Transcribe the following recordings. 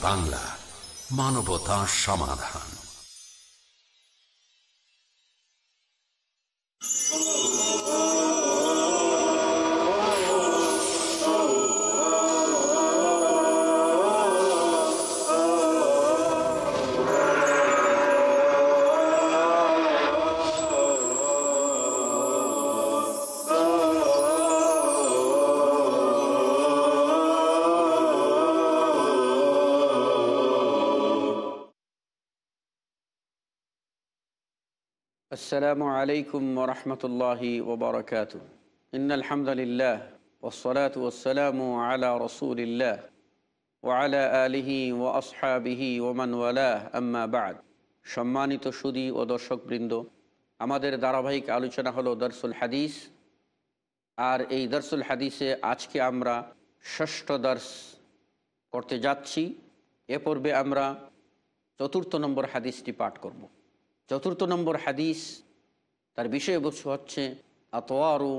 বাংলা মানবতা সমাধান। আসসালামু আলাইকুম ওরহমতুল্লাহি ওবরাকাত ইন্নআলহামদুলিল্লাহ ওসলাত ওসালামু আলা রসুলিল্লাহ ওয়ালা আলিহি ও আসহাবিহি ওমান ওয়ালাহ আম্মা বাদ সম্মানিত সুদী ও দর্শকবৃন্দ, আমাদের ধারাবাহিক আলোচনা হলো দর্সুল হাদিস। আর এই দর্সুল হাদিসে আজকে আমরা ষষ্ঠ দর্শ করতে যাচ্ছি। এ পর্বে আমরা চতুর্থ নম্বর হাদিসটি পাঠ করব। চতুর্থ নম্বর হাদিস তার বিষয়বস্তু হচ্ছে আতোয়ারু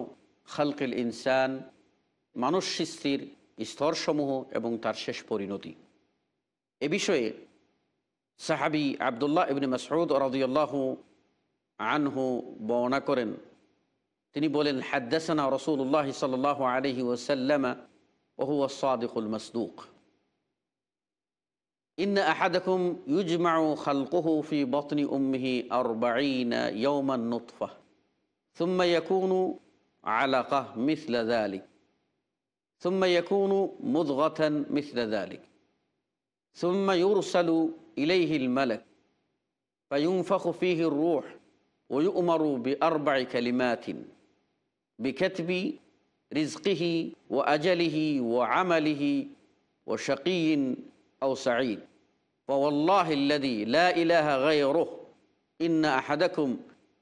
খালকেল ইনসান, মানুষ সৃষ্টির স্তরসমূহ এবং তার শেষ পরিণতি। এ বিষয়ে সাহাবি আবদুল্লাহ ইবনে মাসউদ রদিয়াল্লাহ আনহু বর্ণনা করেন। তিনি বলেন, হাদ্দাসানা রসুল্লাহ সাল আলহি ওসাল্লামা ওহু সাদিকুল মসদুক। إن أحدكم يجمع خلقه في بطن أمه أربعين يوما نطفة ثم يكون علقة مثل ذلك ثم يكون مضغة مثل ذلك ثم يرسل إليه الملك فينفخ فيه الروح ويؤمر بأربع كلمات بكتب رزقه وأجله وعمله وشقي أو سعيد. فوالله الذي لا إله غيره إن أحدكم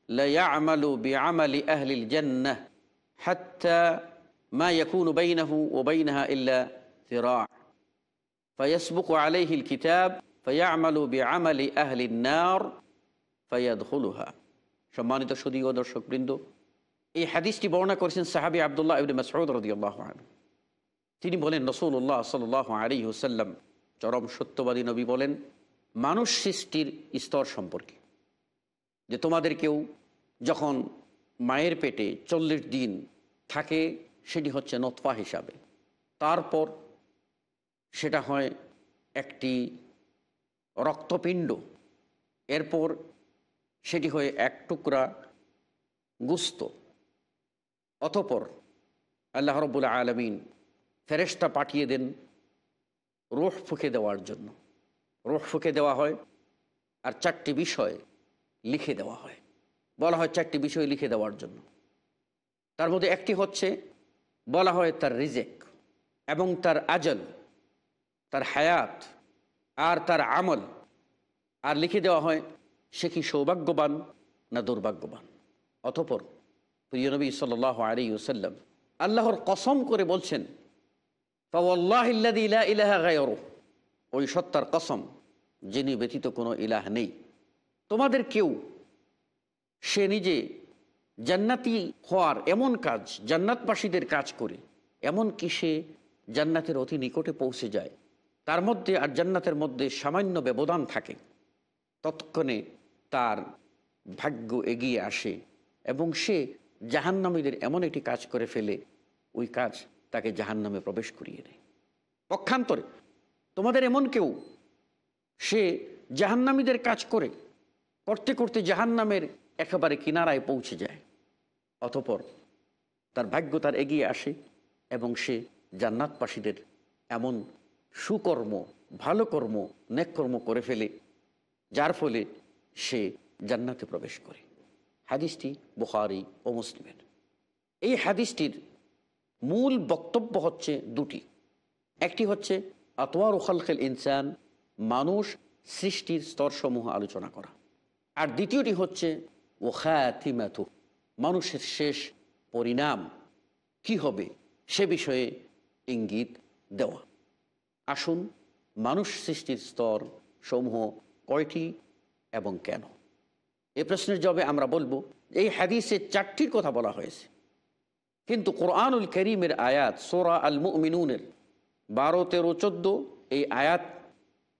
ليعمل بعمل أهل الجنة حتى ما يكون بينه وبينها إلا ذراع فيسبق عليه الكتاب فيعمل بعمل أهل النار فيدخلها সম্মানিত সুদী ও দর্শকবৃন্দ এই হাদিসটি বর্ণনা করেছেন সাহাবি আবদুল্লাহ ইবনে মাসউদ রাদিয়াল্লাহু আনহু তিনি বলেন রসুল্লাহ সাল্লাহ আলী হুসাল্লাম চরম সত্যবাদী নবী বলেন, মানুষ সৃষ্টির স্তর সম্পর্কে। যে তোমাদের কেউ যখন মায়ের পেটে চল্লিশ দিন থাকে, সেটি হচ্ছে নতফা হিসাবে। তারপর সেটা হয় একটি রক্তপিণ্ড। এরপর সেটি হয়ে এক টুকরা গুস্ত। অতপর আল্লাহ রবুল আলমিন ফেরেস্তা পাঠিয়ে দেন রোহ ফুঁকে দেওয়ার জন্য। রোহ ফুঁকে দেওয়া হয় আর চারটি বিষয় লিখে দেওয়া হয়। বলা হয় চারটি বিষয় লিখে দেওয়ার জন্য। তার মধ্যে একটি হচ্ছে, বলা হয় তার রিজেক এবং তার আজল, তার হায়াত আর তার আমল। আর লিখে দেওয়া হয়, সে কি সৌভাগ্যবান না দুর্ভাগ্যবান? অতপর প্রিয় নবী সাল আলী ওসাল্লাম আল্লাহর কসম করে বলছেন ওই সত্তার কসম, যিনি ব্যতীত কোনো ইলাহ নেই। তোমাদের কেউ সে নিজে জান্নাতি হওয়ার এমন কাজ, জান্নাতবাসীদের কাজ করে এমন কি সে জান্নাতের অতি নিকটে পৌঁছে যায়, তার মধ্যে আর জান্নাতের মধ্যে সামান্য ব্যবধান থাকে তৎক্ষণে তার ভাগ্য এগিয়ে আসে এবং সে জাহান্নামীদের এমন একটি কাজ করে ফেলে, ওই কাজ তাকে জাহান্নামে প্রবেশ করিয়ে দেয়। পক্ষান্তরে তোমাদের এমন কেউ, সে জাহান্নামীদের কাজ করে, করতে করতে জাহান্নামের একেবারে কিনারায় পৌঁছে যায়। অতপর তার ভাগ্য তার এগিয়ে আসে এবং সে জান্নাতবাসীদের এমন সুকর্ম, ভালো কর্ম নেককর্ম করে ফেলে, যার ফলে সে জান্নাতে প্রবেশ করে। হাদিসটি বুখারি ও মুসলিমের। এই হাদিসটির মূল বক্তব্য হচ্ছে দুটি। একটি হচ্ছে আতোয়ার খালখেল ইনসান মানুষ সৃষ্টির স্তরসমূহ আলোচনা করা। আর দ্বিতীয়টি হচ্ছে, ও খ্যাথিম্যাথু মানুষের শেষ পরিণাম কি হবে সে বিষয়ে ইঙ্গিত দেওয়া। আসুন, মানুষ সৃষ্টির স্তর সমূহ কয়টি এবং কেন? এ প্রশ্নের জবাবে আমরা বলব, এই হাদিসে চারটির কথা বলা হয়েছে। কিন্তু কোরআনুল করিমের আয়াত, সোরা আল মিনুনের বারো, তেরো, চোদ্দ, এই আয়াত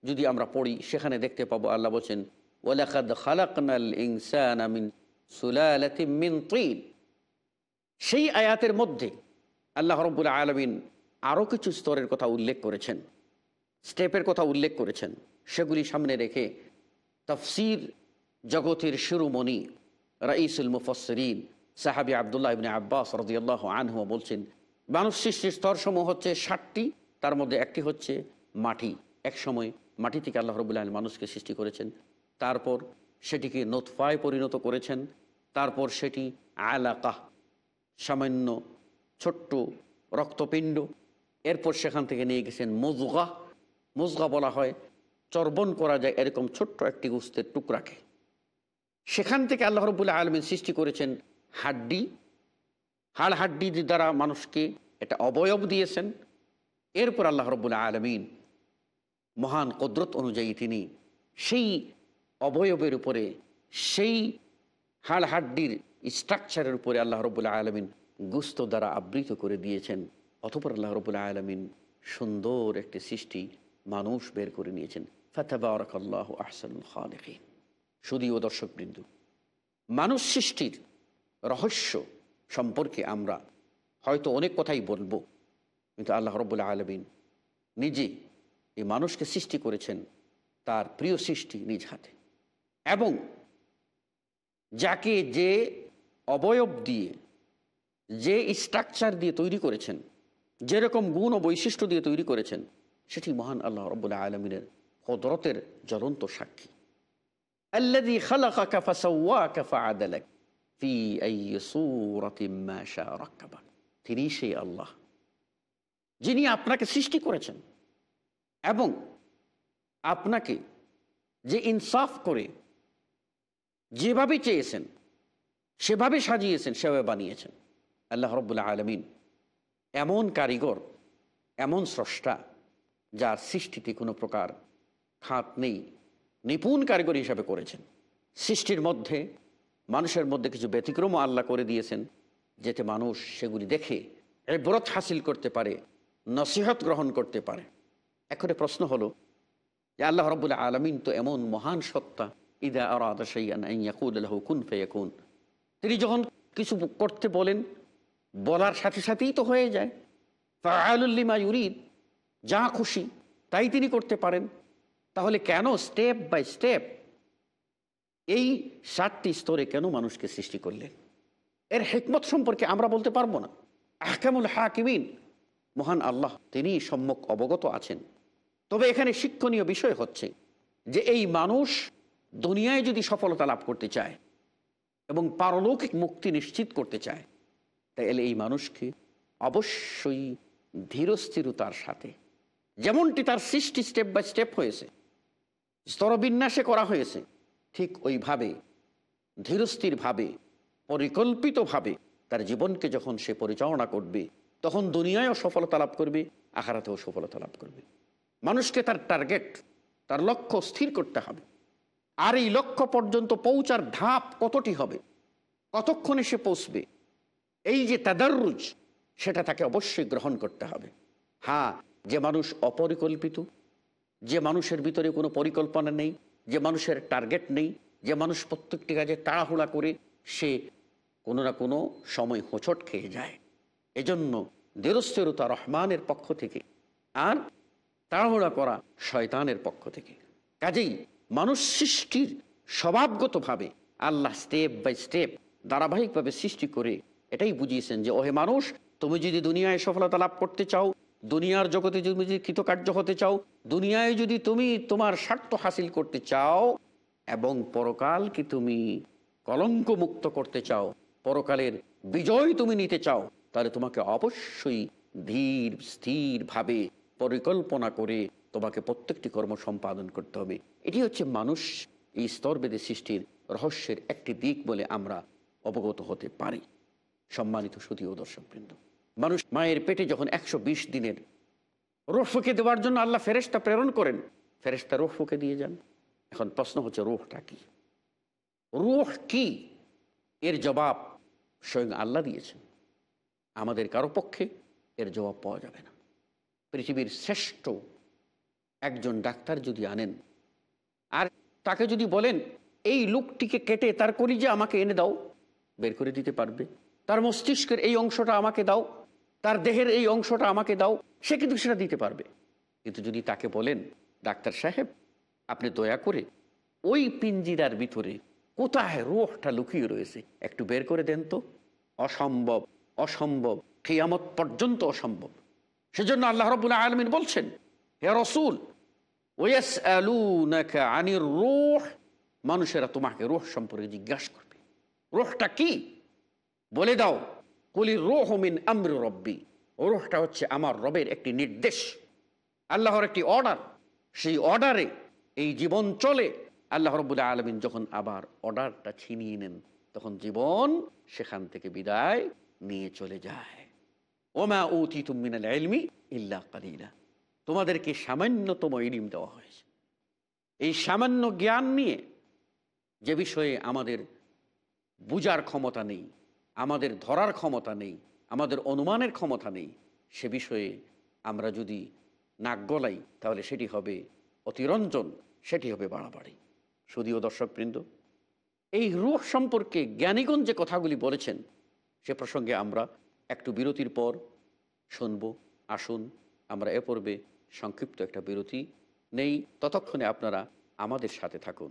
যদি আমরা পড়ি, সেখানে দেখতে পাবো আল্লাহ বলছেন, ওয়ালাকাদ খালাকনাল ইনসান মিন সুলালাতি মিন তিন। সেই আয়াতের মধ্যে আল্লাহ রব্বুল আলমিন আরও কিছু স্তরের কথা উল্লেখ করেছেন, স্টেপের কথা উল্লেখ করেছেন। সেগুলি সামনে রেখে তফসির জগতের শিরোমণি রাইসুল মুফসরিন সাহাবি আবদুল্লাহ ইবনে আব্বাস রদিয়াল্লাহ আনহু বলছেন, মানুষ সৃষ্টির স্তরসমূহ হচ্ছে ষাটটি তার মধ্যে একটি হচ্ছে মাটি। এক সময় মাটি থেকে আল্লাহ রবুল্লাহ মানুষকে সৃষ্টি করেছেন, তারপর সেটিকে নোৎফায় পরিণত করেছেন, তারপর সেটি আলাকাহ, সামান্য ছোট্ট রক্তপিণ্ড, এরপর সেখান থেকে নিয়ে গেছেন মুজগা। মুজগা বলা হয়, চর্বণ করা যায় এরকম ছোট্ট একটি গুস্তের টুকরাকে। সেখান থেকে আল্লাহ রবুল্লাহ আলমিন সৃষ্টি করেছেন হাড্ডি, হাড় হাড্ডি দ্বারা মানুষকে এটা অবয়ব দিয়েছেন। এরপর আল্লাহ রবুল্লাহ আলমিন মহান কদরত অনুযায়ী তিনি সেই অবয়বের উপরে, সেই হাড় হাড্ডির স্ট্রাকচারের উপরে আল্লাহ রবুল্লাহ আলমিন গুস্ত দ্বারা আবৃত করে দিয়েছেন। অথপর আল্লাহ রবুল্লাহ আলমিন সুন্দর একটি সৃষ্টি মানুষ বের করে নিয়েছেন। ফাতাবারকাল্লাহ আহসানুল খালেকিন। শুধুও দর্শকবৃন্দ, মানুষ সৃষ্টির রহস্য সম্পর্কে আমরা হয়তো অনেক কথাই বলব। কিন্তু আল্লাহ রব্বুল্লা আলমিন নিজে এই মানুষকে সৃষ্টি করেছেন তার প্রিয় সৃষ্টি নিজ হাতে। এবং যাকে যে অবয়ব দিয়ে, যে স্ট্রাকচার দিয়ে তৈরি করেছেন, যেরকম গুণ ও বৈশিষ্ট্য দিয়ে তৈরি করেছেন, সেটি মহান আল্লাহ রব্বুল্লা আলমিনের হদরতের জ্বলন্ত সাক্ষী। আল্লাদি খালাকা কাফা সাউয়া কাফা আদালাক তিনি সেই আল্লাহ। যিনি আপনাকে সৃষ্টি করেছেন এবং আপনাকে যে ইনসাফ করে যেভাবে চেয়েছেন, সেভাবে সাজিয়েছেন, সেভাবে বানিয়েছেন। আল্লাহ রবুল্লাহ আলমিন এমন কারিগর, এমন স্রষ্টা যার সৃষ্টিতে কোনো প্রকার খাত নেই, নিপুণ কারিগর হিসাবে করেছেন। সৃষ্টির মধ্যে মানুষের মধ্যে কিছু ব্যতিক্রমও আল্লাহ করে দিয়েছেন, যাতে মানুষ সেগুলি দেখে ব্রত হাসিল করতে পারে, নসিহত গ্রহণ করতে পারে। এখন প্রশ্ন হলো, যে আল্লাহ রব্বুল্লাহ আলমিন তো এমন মহান সত্তা, ইদা আরাদা সাইয়াকুল্লাহ কুন ফেয়াকুন। তিনি যখন কিছু করতে বলেন, বলার সাথে সাথেই তো হয়ে যায়। ফাআলুল্লিমা ইউরিদ, যা খুশি, তাই তিনি করতে পারেন। তাহলে কেন স্টেপ বাই স্টেপ এই সাতটি স্তরে কেন মানুষকে সৃষ্টি করলেন এর হেকমত সম্পর্কে আমরা বলতে পারব না। আহকামুল হাকিমিন, মহান আল্লাহ, তিনি সম্যক অবগত আছেন। তবে এখানে শিক্ষণীয় বিষয় হচ্ছে যে এই মানুষ দুনিয়ায় যদি সফলতা লাভ করতে চায় এবং পারলৌকিক মুক্তি নিশ্চিত করতে চায়, তাহলে এই মানুষকে অবশ্যই ধীরস্থিরতার সাথে, যেমনটি তার সৃষ্টি স্টেপ বাই স্টেপ হয়েছে, স্তরবিন্যাসে করা হয়েছে ঠিক ওইভাবে, ধীরস্থিরভাবে, পরিকল্পিতভাবে তার জীবনকে যখন সে পরিচালনা করবে, তখন দুনিয়ায়ও সফলতা লাভ করবে, আখারাতেও সফলতা লাভ করবে। মানুষকে তার টার্গেট তার লক্ষ্য স্থির করতে হবে। আর এই লক্ষ্য পর্যন্ত পৌঁছার ধাপ কতটি হবে? কতক্ষণে সে পৌঁছবে? এই যে তাদারুজ সেটা তাকে অবশ্যই গ্রহণ করতে হবে। হ্যাঁ যে মানুষ অপরিকল্পিত, যে মানুষের ভিতরে কোনো পরিকল্পনা নেই যে মানুষের টার্গেট নেই, যে মানুষ প্রত্যেকটি কাজে তাড়াহুড়া করে সে কোনো না কোনো সময় হোঁচট খেয়ে যায়। এজন্য দেরস্থেরতা রহমানের পক্ষ থেকে আর তাড়াহুড়া করা শয়তানের পক্ষ থেকে। কাজেই মানুষ সৃষ্টির স্বভাবগতভাবে আল্লাহ স্টেপ বাই স্টেপ ধারাবাহিকভাবে সৃষ্টি করে এটাই বুঝিয়েছেন যে, ওহে মানুষ, তুমি যদি দুনিয়ায় সফলতা লাভ করতে চাও দুনিয়ার জগতে তুমি যদি কৃতকার্য হতে চাও, দুনিয়ায় যদি তুমি তোমার স্বার্থ হাসিল করতে চাও এবং পরকালকে তুমি কলঙ্ক মুক্ত করতে চাও, পরকালের বিজয় তুমি নিতে চাও, তাহলে তোমাকে অবশ্যই ধীর, স্থিরভাবে পরিকল্পনা করে তোমাকে প্রত্যেকটি কর্ম সম্পাদন করতে হবে। এটি হচ্ছে মানুষ এই স্তরবেদে সৃষ্টির রহস্যের একটি দিক বলে আমরা অবগত হতে পারি। সম্মানিত সুদীয় দর্শকবৃন্দ। মানুষ মায়ের পেটে যখন একশো বিশ দিনের রোহ ফুকে দেওয়ার জন্য আল্লাহ ফেরেস্তা প্রেরণ করেন ফেরেস্তা রোহ ফুকে দিয়ে যান। এখন প্রশ্ন হচ্ছে, রোহটা কি? রোহ কি? এর জবাব স্বয়ং আল্লাহ দিয়েছেন। আমাদের কারও পক্ষে এর জবাব পাওয়া যাবে না। পৃথিবীর শ্রেষ্ঠ একজন ডাক্তার যদি আনেন, আর তাকে যদি বলেন, এই লোকটিকে কেটে তার করি যে আমাকে এনে দাও, বের করে দিতে পারবে। তার মস্তিষ্কের এই অংশটা আমাকে দাও তার দেহের এই অংশটা আমাকে দাও, সে কিন্তু সেটা দিতে পারবে। কিন্তু যদি তাকে বলেন, ডাক্তার সাহেব, আপনি দয়া করে ওই পিঞ্জিরার ভিতরে কোথায় রোহটা লুকিয়ে রয়েছে, একটু বের করে দেন তো। অসম্ভব অসম্ভব খেয়ামত পর্যন্ত অসম্ভব। সেজন্য আল্লাহ রবুল্লাহ আলমিন বলছেন, হে রসুল ওয়েস আনির রোহ। মানুষেরা তোমাকে রোহ সম্পর্কে জিজ্ঞাসা করবে। রোহটা কি? বলে দাও। কলি রোহ মিন আমর রব্বি। রোহটা হচ্ছে আমার রবের একটি নির্দেশ, আল্লাহর একটি অর্ডার সেই অর্ডারে এই জীবন চলে। আল্লাহ রবুল্লাহ আলমিন যখন আবার অর্ডারটা ছিনিয়ে নেন, তখন জীবন সেখান থেকে বিদায় নিয়ে চলে যায়। ওমা উতি তুমিনাল এলমি ইল্লা কালিলা। তোমাদেরকে সামান্যতম ইলিম দেওয়া হয়েছে। এই সামান্য জ্ঞান নিয়ে যে বিষয়ে আমাদের বুজার ক্ষমতা নেই আমাদের ধরার ক্ষমতা নেই, আমাদের অনুমানের ক্ষমতা নেই, সে বিষয়ে আমরা যদি নাক গলাই, তাহলে সেটি হবে অতিরঞ্জন, সেটি হবে বাড়াবাড়ি। শুধুও দর্শকবৃন্দ এই রূহ সম্পর্কে জ্ঞানীগণ যে কথাগুলি বলেছেন, সে প্রসঙ্গে আমরা একটু বিরতির পর শুনব। আসুন, আমরা এ পর্বে সংক্ষিপ্ত একটা বিরতি নেই, ততক্ষণে আপনারা আমাদের সাথে থাকুন।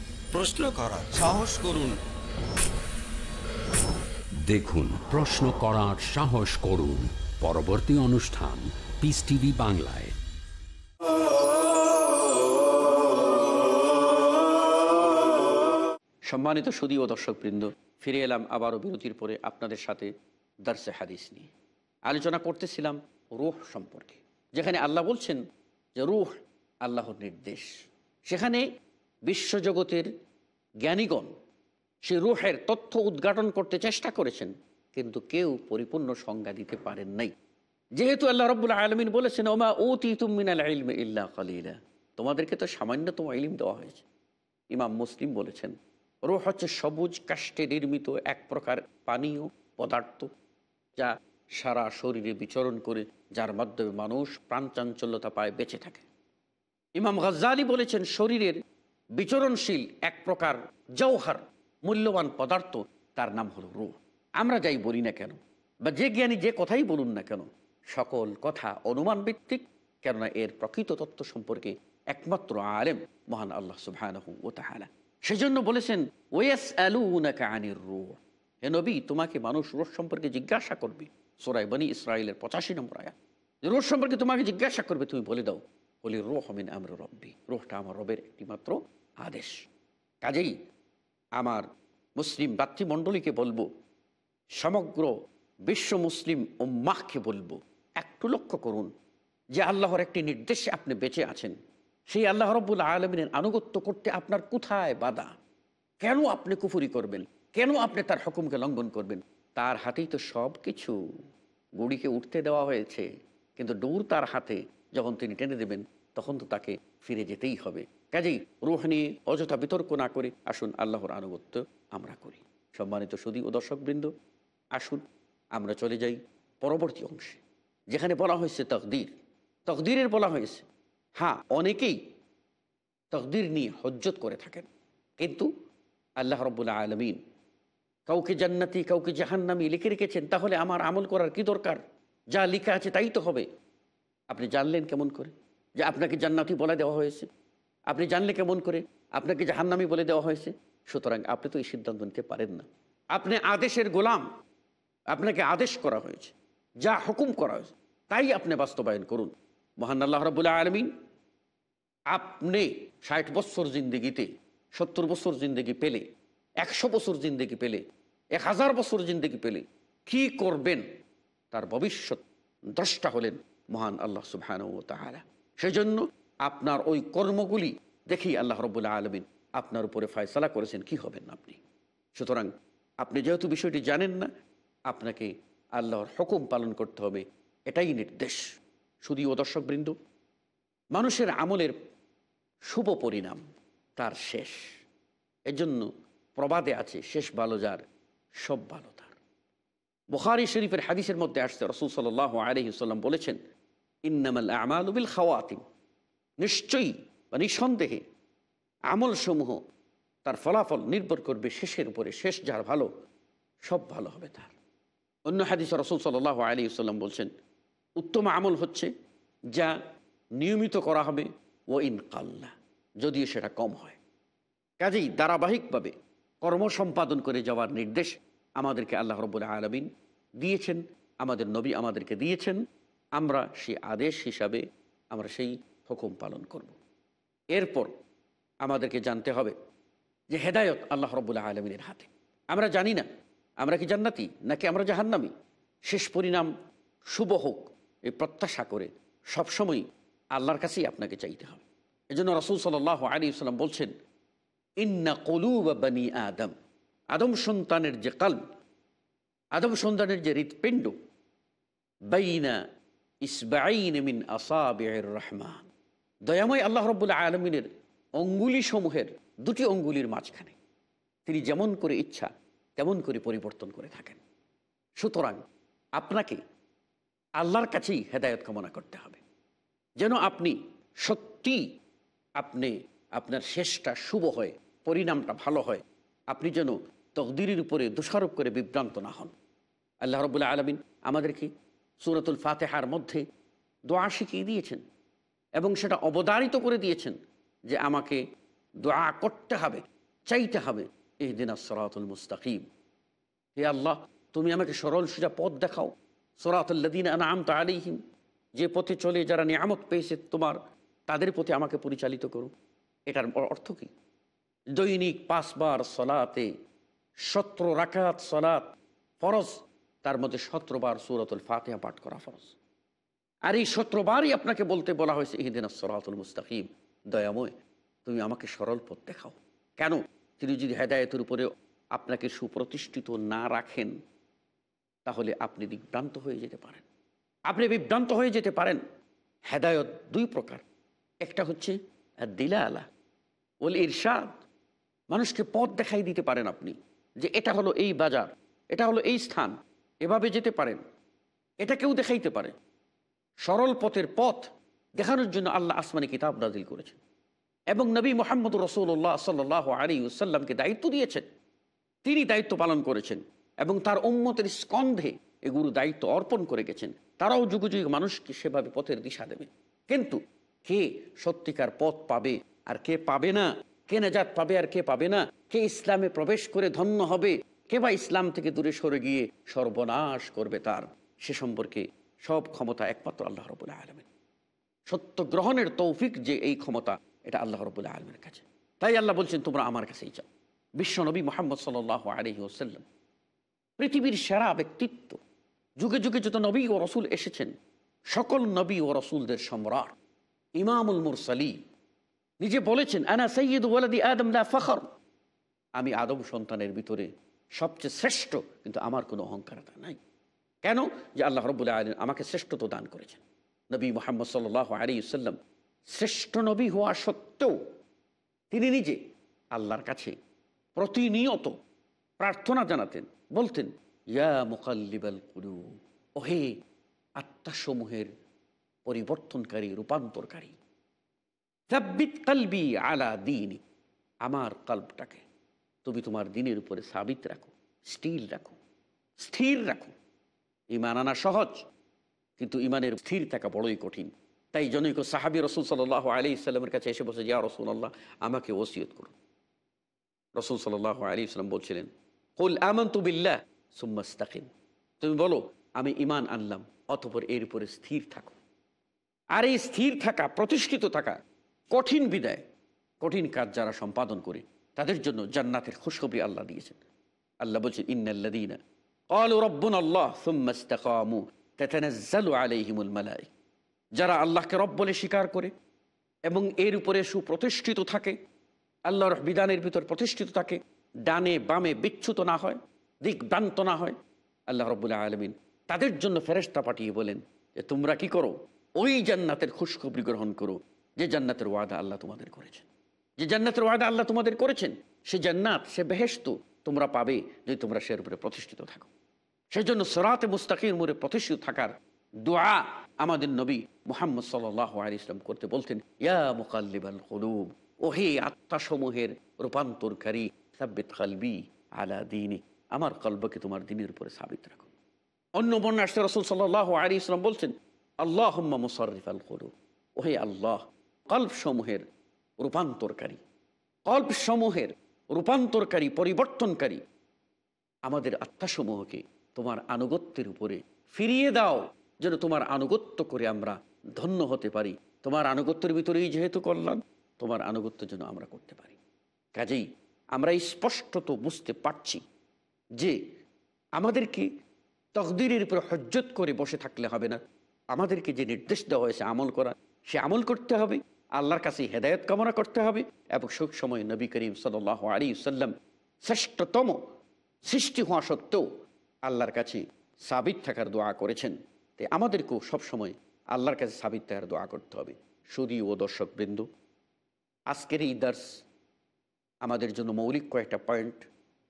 প্রশ্ন করার সাহস করুন। দেখুন প্রশ্ন করার সাহস করুন। পরবর্তী অনুষ্ঠান পিস টিভি বাংলায়। সম্মানিত সুদী ও দর্শকবৃন্দ ফিরে এলাম আবারও বিরতির পরে আপনাদের সাথে দার্সে হাদিস নিয়ে। আলোচনা করতেছিলাম রুহ সম্পর্কে যেখানে আল্লাহ বলছেন যে রুহ আল্লাহর নির্দেশ। সেখানে বিশ্বজগতের জ্ঞানীগণ সে রুহের তথ্য উদ্ঘাটন করতে চেষ্টা করেছেন, কিন্তু কেউ পরিপূর্ণ সংজ্ঞা দিতে পারেন নাই। যেহেতু আল্লাহ রব্বুল আলমিন বলেছেন, ওমা ও তিতুমিনাল ইলমে ইল্লা কালিলা। তোমাদেরকে তো সামান্যতম ইলিম দেওয়া হয়েছে। ইমাম মুসলিম বলেছেন, রুহ হচ্ছে সবুজ কাষ্টে নির্মিত এক প্রকার পানীয় পদার্থ যা সারা শরীরে বিচরণ করে, যার মাধ্যমে মানুষ প্রাণ চাঞ্চল্যতা পায়, বেঁচে থাকে। ইমাম গজ্জালি বলেছেন, শরীরের বিচরণশীল এক প্রকার জৌহার মূল্যবান পদার্থ, তার নাম হলো রূহ। আমরা যাই বলি না কেন? বা যে জ্ঞানী যে কথাই বলুন না কেন? সকল কথা অনুমান ভিত্তিক, কেননা এর প্রকৃত তত্ত্ব সম্পর্কে একমাত্র আলেম মহান আল্লাহ সুবহানাহু ও তাহালা সেজন্য বলেছেন ওয়েস আলু আনির রূহ। হে নবী, তোমাকে মানুষ রোজ সম্পর্কে জিজ্ঞাসা করবে। সোরাই বনি ইসরায়েলের পঁচাশি নম্বর আয়া রোজ সম্পর্কে তোমাকে জিজ্ঞাসা করবে, তুমি বলে দাও বলি রোহ হমিন আমর রব্বি। রোহটা আমার রবের একটি মাত্র আদেশ। কাজেই আমার মুসলিম ভাতৃমণ্ডলীকে বলব, সমগ্র বিশ্ব মুসলিম উম্মাহকে বলব, একটু লক্ষ্য করুন যে আল্লাহর একটি নির্দেশে আপনি বেঁচে আছেন। সেই আল্লাহ রব্বুল আলমিনের আনুগত্য করতে আপনার কোথায় বাধা? কেন আপনি কুফুরি করবেন? কেন আপনি তার হুকুমকে লঙ্ঘন করবেন? তার হাতেই তো সব কিছু। গুড়িকে উঠতে দেওয়া হয়েছে, কিন্তু দৌড় তার হাতে যখন তিনি টেনে দেবেন, তখন তো তাকে ফিরে যেতেই হবে। কাজেই রুহ নিয়ে অযথা বিতর্ক না করে আসুন আল্লাহর আনুগত্য আমরা করি। সম্মানিত সুদী ও দর্শকবৃন্দ, আসুন আমরা চলে যাই পরবর্তী অংশে, যেখানে বলা হয়েছে তকদির। তকদিরের বলা হয়েছে হ্যাঁ অনেকেই তকদির নিয়ে হজ্জত করে থাকেন, কিন্তু আল্লাহ রব্বুল্লা আলমিন কাউকে জান্নাতি, কাউকে জাহান্নামি লিখে রেখেছেন, তাহলে আমার আমল করার কি দরকার? যা লেখা আছে তাই তো হবে। আপনি জানলেন কেমন করে? যে আপনাকে জান্নাতি বলা দেওয়া হয়েছে। আপনি জানলে কেমন করে? আপনাকে জাহান্নামি বলে দেওয়া হয়েছে। সুতরাং আপনি তো এই সিদ্ধান্ত নিতে পারেন না। আপনি আদেশের গোলাম। আপনাকে আদেশ করা হয়েছে। যা হুকুম করা হয়েছে। তাই আপনি বাস্তবায়ন করুন। মহান আল্লাহ রবুল্লাহ আলমিন আপনি ষাট বছর জিন্দগিতে, সত্তর বছর জিন্দগি পেলে, একশো বছর জিন্দগি পেলে, এক হাজার বছর জিন্দগি পেলে কি করবেন? তার ভবিষ্যৎ দ্রষ্টা হলেন মহান আল্লাহ সুবহান তাহারা সেজন্য আপনার ওই কর্মগুলি দেখেই আল্লাহ রবুল্লাহ আলমিন আপনার উপরে ফয়সলা করেছেন, কি হবেন আপনি? সুতরাং আপনি যেহেতু বিষয়টি জানেন না, আপনাকে আল্লাহর হুকুম পালন করতে হবে, এটাই নির্দেশ। শুধু ও দর্শকবৃন্দ, মানুষের আমলের শুভ পরিণাম তার শেষ। এজন্য প্রবাদে আছে, শেষ ভালো যার, সব ভালো তার। বুখারি শরীফের হাদিসের মধ্যে আসছে, রসুল সাল আলহিসাল্লাম বলেছেন, ইন্নামাল আমালুবিল খাওয়াতিম। নিশ্চয়ই বা নিঃসন্দেহে আমলসমূহ তার ফলাফল নির্ভর করবে শেষের উপরে, শেষ যার ভালো, সব ভালো হবে তার। অন্য হাদিস রসুল সাল্লাহ আলী সাল্লাম বলছেন, উত্তম আমল হচ্ছে যা নিয়মিত করা হবে ও ইন কাল্লা, যদিও সেটা কম হয়। কাজেই ধারাবাহিকভাবে কর্ম সম্পাদন করে যাওয়ার নির্দেশ আমাদেরকে আল্লাহ রব্বুল আলমিন দিয়েছেন, আমাদের নবী আমাদেরকে দিয়েছেন। আমরা সেই আদেশ হিসাবে, আমরা সেই হুকুম পালন করব। এরপর আমাদেরকে জানতে হবে যে হেদায়ত আল্লাহ রব্বুল্লাহ আলমিনের হাতে। আমরা জানি না, আমরা কি জান্নাতি নাকি আমরা জাহান্নামি? শেষ পরিণাম শুভ হোক এই প্রত্যাশা করে সবসময় আল্লাহর কাছেই আপনাকে চাইতে হবে। এজন্য রসুল সাল আলী সাল্লাম বলছেন, ইন্না কলু বানি আদম। আদম সন্তানের যে কাল আদম সন্তানের যে হৃৎপিণ্ড, বাইনা ইসবাইন মিন আসাবির রহমান। দয়াময় আল্লাহ রব্বুল্লা আলমিনের অঙ্গুলি সমূহের দুটি অঙ্গুলির মাঝখানে তিনি যেমন করে ইচ্ছা তেমন করে পরিবর্তন করে থাকেন। সুতরাং আপনাকে আল্লাহর কাছেই হেদায়ত কামনা করতে হবে। যেন আপনি সত্যি আপনি, আপনার শেষটা শুভ হয়, পরিণামটা ভালো হয়, আপনি যেন তকদিরের উপরে দোষারোপ করে বিভ্রান্ত না হন। আল্লাহ রবুল্লাহ আলমিন আমাদেরকে সুরতুল ফাতেহার মধ্যে দোয়া শিখিয়ে দিয়েছেন। এবং সেটা অবদারিত করে দিয়েছেন যে আমাকে দোয়া করতে হবে, চাইতে হবে। এই দিন সরাতুল মুস্তাকিম। হে আল্লাহ, তুমি আমাকে সরল সোজা পথ দেখাও। সরাতুল্লাদিন আনাম তা আলিহিম যে পথে চলে যারা নিয়ামত পেয়েছে তোমার, তাদের প্রতি আমাকে পরিচালিত করো। এটার অর্থ কি? দৈনিক পাঁচবার সলাতে সতেরো রাকাত সলাত ফরজ। তার মধ্যে সতেরো বার সুরতুল ফাতেহা পাঠ করা ফরজ। আর এই সতেরো বারই আপনাকে বলতে বলা হয়েছে, ইহদিন সরাতুল মুস্তাকিম। দয়াময়, তুমি আমাকে সরল পথ দেখাও। কেন? তিনি যদি হেদায়তের উপরে আপনাকে সুপ্রতিষ্ঠিত না রাখেন, তাহলে আপনি বিভ্রান্ত হয়ে যেতে পারেন। আপনি বিভ্রান্ত হয়ে যেতে পারেন। হেদায়ত দুই প্রকার। একটা হচ্ছে দিলা আলা ওল ইরশাদ। মানুষকে পথ দেখাই দিতে পারেন আপনি যে এটা হলো এই বাজার, এটা হলো এই স্থান, এভাবে যেতে পারেন। এটা কেউ দেখাইতে পারে সরল পথের পথ দেখানোর জন্য আল্লাহ আসমানি কিতাব নাজিল করেছেন। এবং নবী মোহাম্মদ রসুল্লাহ সাল্লাহ আলী সাল্লামকে দায়িত্ব দিয়েছেন। তিনি দায়িত্ব পালন করেছেন এবং তার উম্মতের স্কন্ধে এগুলো দায়িত্ব অর্পণ করে গেছেন। তারাও যুগ যুগ মানুষকে সেভাবে পথের দিশা দেবে। কিন্তু কে সত্যিকার পথ পাবে আর কে পাবে না? কে নাজাত পাবে আর কে পাবে না? কে ইসলামে প্রবেশ করে ধন্য হবে? কে বা ইসলাম থেকে দূরে সরে গিয়ে সর্বনাশ করবে তার? সে সম্পর্কে সব ক্ষমতা একমাত্র আল্লাহ রবুল্লাহ আলমেন। সত্য গ্রহণের তৌফিক যে এই ক্ষমতা, এটা আল্লাহ রবুল্লাহ আলমের কাছে। তাই আল্লাহ বলছেন, তোমরা আমার কাছেই চাও বিশ্বনবী মোহাম্মদ সাল আলহি ওসাল্লাম পৃথিবীর সেরা ব্যক্তিত্ব। যুগে যুগে যত নবী ও রসুল এসেছেন, সকল নবী ও রসুলদের সম্রাট ইমামুল মুরসালি নিজে বলেছেন, আনা সৈয়দ ওয়ালাদি আদম লা ফখর। আমি আদম সন্তানের ভিতরে সবচেয়ে শ্রেষ্ঠ, কিন্তু আমার কোনো অহংকারতা নাই। কেন? যে আল্লাহ রবুল্লাহ আলম আমাকে শ্রেষ্ঠত্ব দান করেছেন। নবী মোহাম্মদ সাল আলী সাল্লাম শ্রেষ্ঠ নবী হওয়া সত্ত্বেও তিনি নিজে আল্লাহর কাছে প্রতিনিয়ত প্রার্থনা জানাতেন, বলতেন, ইয়া মোকাল্লিবাল কুলু ওহে আত্মাসমূহের পরিবর্তনকারী, রূপান্তরকারী, সাব্বিত কালবি আলা দিন, আমার কল্পটাকে তুমি তোমার দিনের উপরে সাবিত রাখো স্টিল রাখো, স্থির রাখো। ইমান আনা সহজ, কিন্তু ইমানের স্থির থাকা বড়ই কঠিন। তাই জনৈক সাহাবি রসুল সাল আলী ইসলামের কাছে এসে বসে যা রসুল আল্লাহ আমাকে ওসিয়ত করুন। রসুল সাল আলী ইসলাম বলছিলেন, কুল আমন তুবিল্লা সুম্মাস্তাকিম তুমি বলো, আমি ইমান আনলাম, অতপর এর উপরে স্থির থাকো। আর এই স্থির থাকা, প্রতিষ্ঠিত থাকা কঠিন বিদায়, কঠিন কাজ যারা সম্পাদন করে, তাদের জন্য জান্নাতের খুশখবরি আল্লাহ দিয়েছেন। আল্লাহ বলছেন ইন্নাল্লাদিনা قالوا ربنا الله ثم استقاموا تتنزل عليهم الملائكه যারা আল্লাহকে রব বলে স্বীকার করে এবং এর উপরে সুপ্রতিষ্ঠিত থাকে আল্লাহর বিধানের ভিতর প্রতিষ্ঠিত থাকে ডানে বামে বিচ্যুত না হয় দিকভ্রান্ত না হয় আল্লাহ রব্বুল্লাহ আলমিন তাদের জন্য ফেরেস্তা পাঠিয়ে বলেন যে তোমরা কি করো ওই জান্নাতের খুশখবরি গ্রহণ করো যে জান্নাতের ওয়াদা আল্লাহ তোমাদের করেছেন যে জান্নাতের ওয়াদা আল্লাহ তোমাদের করেছেন সে জান্নাত সে বেহেস্ত তোমরা পাবে যদি তোমরা সে উপরে প্রতিষ্ঠিত থাকো সেই জন্য সরাতে মুস্তাকির মোড়ে প্রতিষ্ঠিত থাকার দোয়া আমাদের নবী মোহাম্মদ সাল্লাহ আলী ইসলাম করতে বলতেন, ইয়া মুকাল্লিবাল হলুব ওহে আত্মাসমূহের রূপান্তরকারী, সাব্বিত কালবি আলা দিনী আমার কল্বকে তোমার দিনের উপরে সাবিত রাখো। অন্য বন্যা আসতে রসুল সাল্লাহ আলী ইসলাম বলছেন আল্লাহ মুসরিফ আল ওহে আল্লাহ কল্প সমূহের রূপান্তরকারী কল্প সমূহের রূপান্তরকারী, পরিবর্তনকারী আমাদের আত্মাসমূহকে তোমার আনুগত্যের উপরে ফিরিয়ে দাও, যেন তোমার আনুগত্য করে আমরা ধন্য হতে পারি। তোমার আনুগত্যের ভিতরেই যেহেতু কল্যাণ, তোমার আনুগত্য যেন আমরা করতে পারি। কাজেই আমরা স্পষ্টত বুঝতে পারছি যে আমাদেরকে তকদিরের উপরে হজ্জত করে বসে থাকলে হবে না। আমাদেরকে যে নির্দেশ দেওয়া হয়েছে আমল করা, সে আমল করতে হবে। আল্লাহর কাছে হেদায়ত কামনা করতে হবে এবং সব সময় নবী করিম সাল আলী সাল্লাম শ্রেষ্ঠতম সৃষ্টি হওয়া সত্ত্বেও আল্লাহর কাছে সাবিত থাকার দোয়া করেছেন। তাই আমাদেরকেও সবসময় আল্লাহর কাছে সাবিত থাকার দোয়া করতে হবে। সুদী ও দর্শক বিন্দু আজকের এই দার্স আমাদের জন্য মৌলিক কয়েকটা পয়েন্ট।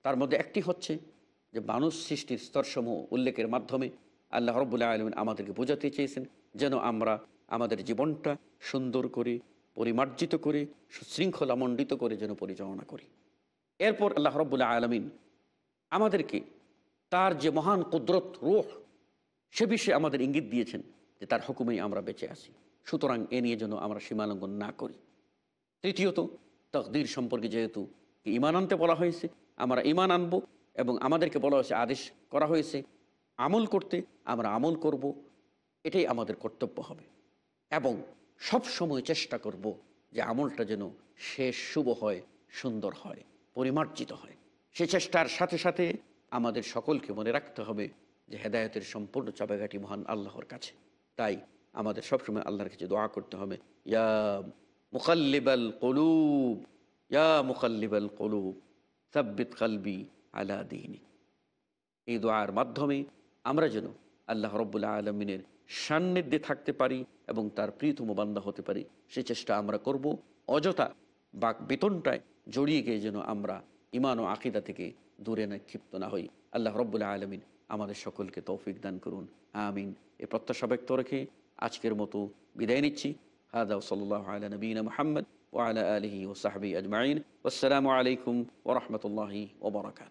তার মধ্যে একটি হচ্ছে যে মানুষ সৃষ্টির স্তরসমূহ উল্লেখের মাধ্যমে আল্লাহ রব্বুল্লাহ আলমিন আমাদেরকে বোঝাতে চেয়েছেন, যেন আমরা আমাদের জীবনটা সুন্দর করে, পরিমার্জিত করে, সুশৃঙ্খলামণ্ডিত করে যেন পরিচালনা করি। এরপর আল্লাহ রব্বুল্লাহ আলমিন আমাদেরকে তার যে মহান কুদরত রোহ, সে বিষয়ে আমাদের ইঙ্গিত দিয়েছেন যে তার হুকুমেই আমরা বেঁচে আছি। সুতরাং এ নিয়ে যেন আমরা সীমালঙ্ঘন না করি। তৃতীয়ত, তকদির সম্পর্কে যেহেতু ইমান আনতে বলা হয়েছে, আমরা ইমান আনব এবং আমাদেরকে বলা হয়েছে, আদেশ করা হয়েছে, আমল করতে আমরা আমল করব, এটাই আমাদের কর্তব্য হবে। এবং সব সময় চেষ্টা করব যে আমলটা যেন শেষ, শুভ হয়, সুন্দর হয়, পরিমার্জিত হয়। সে চেষ্টার সাথে সাথে আমাদের সকলকে মনে রাখতে হবে যে হেদায়তের সম্পূর্ণ চাপাঘাটি মহান আল্লাহর কাছে। তাই আমাদের সবসময় আল্লাহর কাছে দোয়া করতে হবে। ইয়া মুখাল্লিবাল কলুব, ইয়া মুকাল্লিবাল কলুব, সাব্বিত কালবি আলা দিনী এই দোয়ার মাধ্যমে আমরা যেন আল্লাহ রব্বুল্লা আলমিনের সান্নিধ্যে থাকতে পারি এবং তার প্রিয়তম বান্দা হতে পারি। সে চেষ্টা আমরা করব। অযথা বাক বেতনটায় জড়িয়ে গিয়ে যেন আমরা ইমান ও আকিদা থেকে দূরে না ক্ষিপ্ত না হই। আল্লাহ রব্বুল্লা আলমিন আমাদের সকলকে তৌফিক দান করুন। আমিন। এ প্রত্যাশা ব্যক্ত রেখে আজকের মতো বিদায় নিচ্ছি। হাদা সাল্লাহ আলা নবীন মোহাম্মদ আলা আলহি ও সাহাবি আজমাইন। আসসালামু আলাইকুম ওরহমতুল্লাহি ওবরাকাত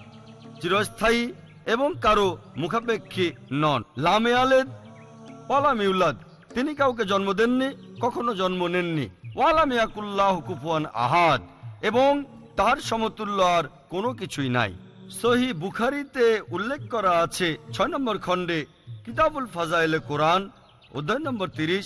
চিরস্থায়ী এবং কারও মুখাপেক্ষী নন। লামে আলেদ ওয়ালাম ইউলাদ তিনি কাউকে জন্ম দেননি, কখনো জন্ম নেননি। ওয়ালাম ইয়াকুল্লাহ কুফুয়ান আহাদ, এবং তার সমতুল্য আর কোনো কিছুই নাই। সহি বুখারিতে উল্লেখ করা আছে, ছয় নম্বর খণ্ডে কিতাবুল ফাজাইলে কোরআন, অধ্যায় নম্বর তিরিশ